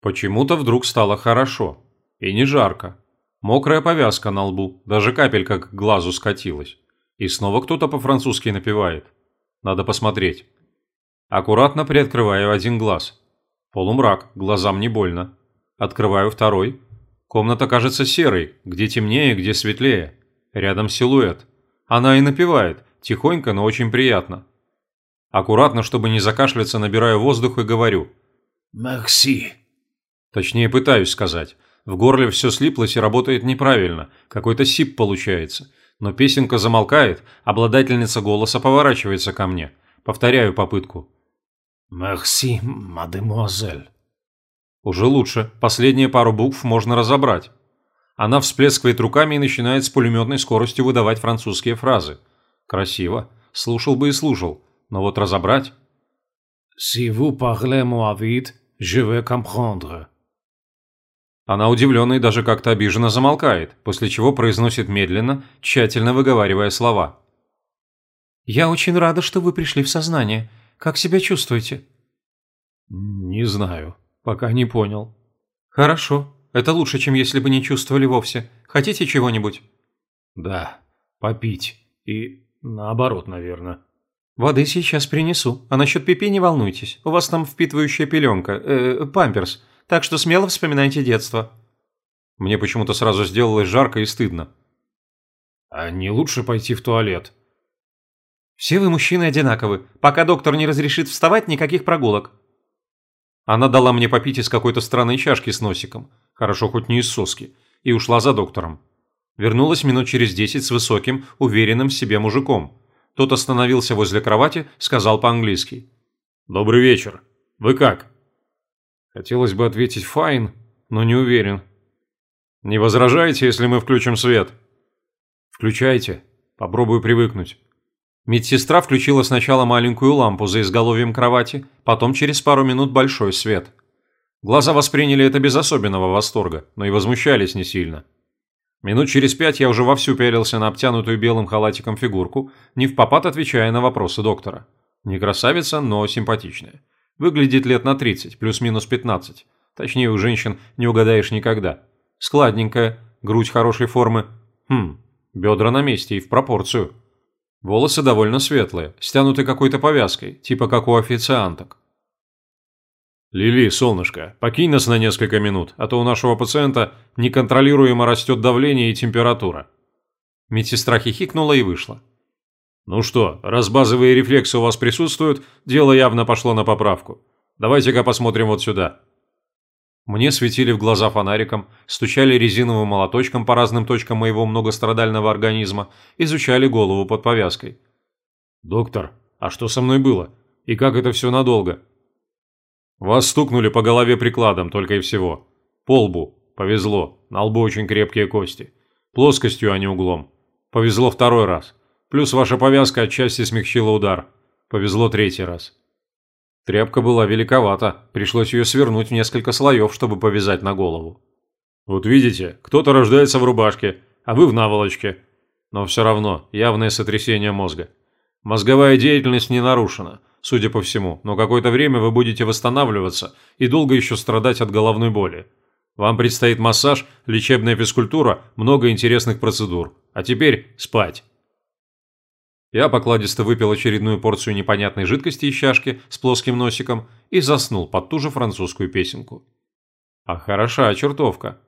Почему-то вдруг стало хорошо. И не жарко. Мокрая повязка на лбу, даже капелька к глазу скатилась. И снова кто-то по-французски напевает. Надо посмотреть. Аккуратно приоткрываю один глаз. Полумрак, глазам не больно. Открываю второй. Комната кажется серой, где темнее, где светлее. Рядом силуэт. Она и напевает, тихонько, но очень приятно. Аккуратно, чтобы не закашляться, набираю воздух и говорю. «Мерси». Точнее, пытаюсь сказать. В горле все слиплось и работает неправильно. Какой-то сип получается. Но песенка замолкает, обладательница голоса поворачивается ко мне. Повторяю попытку. «Мерси, мадемуазель». Уже лучше. Последние пару букв можно разобрать. Она всплескивает руками и начинает с пулеметной скоростью выдавать французские фразы. Красиво. Слушал бы и слушал. Но вот разобрать... «Si vous parlez moi vite, je vais comprendre». Она удивленно и даже как-то обиженно замолкает, после чего произносит медленно, тщательно выговаривая слова. «Я очень рада, что вы пришли в сознание. Как себя чувствуете?» «Не знаю. Пока не понял». «Хорошо. Это лучше, чем если бы не чувствовали вовсе. Хотите чего-нибудь?» «Да. Попить. И наоборот, наверное». «Воды сейчас принесу. А насчет пипи не волнуйтесь. У вас там впитывающая пеленка. Э, памперс. Так что смело вспоминайте детство». Мне почему-то сразу сделалось жарко и стыдно. «А не лучше пойти в туалет?» «Все вы мужчины одинаковы. Пока доктор не разрешит вставать, никаких прогулок». Она дала мне попить из какой-то странной чашки с носиком, хорошо хоть не из соски, и ушла за доктором. Вернулась минут через десять с высоким, уверенным в себе мужиком. Тот остановился возле кровати, сказал по-английски. «Добрый вечер. Вы как?» Хотелось бы ответить «файн», но не уверен. «Не возражаете, если мы включим свет?» «Включайте. Попробую привыкнуть». Медсестра включила сначала маленькую лампу за изголовьем кровати, потом через пару минут большой свет. Глаза восприняли это без особенного восторга, но и возмущались не сильно. Минут через пять я уже вовсю пялился на обтянутую белым халатиком фигурку, не в попад отвечая на вопросы доктора. Не красавица, но симпатичная. Выглядит лет на 30, плюс-минус 15. Точнее, у женщин не угадаешь никогда. Складненькая, грудь хорошей формы. Хм, бедра на месте и в пропорцию. Волосы довольно светлые, стянуты какой-то повязкой, типа как у официанток. «Лили, солнышко, покинь нас на несколько минут, а то у нашего пациента неконтролируемо растет давление и температура». Медсестра хихикнула и вышла. «Ну что, раз базовые рефлексы у вас присутствуют, дело явно пошло на поправку. Давайте-ка посмотрим вот сюда». Мне светили в глаза фонариком, стучали резиновым молоточком по разным точкам моего многострадального организма, изучали голову под повязкой. «Доктор, а что со мной было? И как это все надолго?» «Вас стукнули по голове прикладом, только и всего. По лбу. Повезло. На лбу очень крепкие кости. Плоскостью, а не углом. Повезло второй раз. Плюс ваша повязка отчасти смягчила удар. Повезло третий раз. Тряпка была великовата, пришлось ее свернуть в несколько слоев, чтобы повязать на голову. Вот видите, кто-то рождается в рубашке, а вы в наволочке. Но все равно, явное сотрясение мозга. Мозговая деятельность не нарушена, судя по всему, но какое-то время вы будете восстанавливаться и долго еще страдать от головной боли. Вам предстоит массаж, лечебная физкультура, много интересных процедур. А теперь спать. Я покладисто выпил очередную порцию непонятной жидкости из чашки с плоским носиком и заснул под ту же французскую песенку. А хороша чертовка.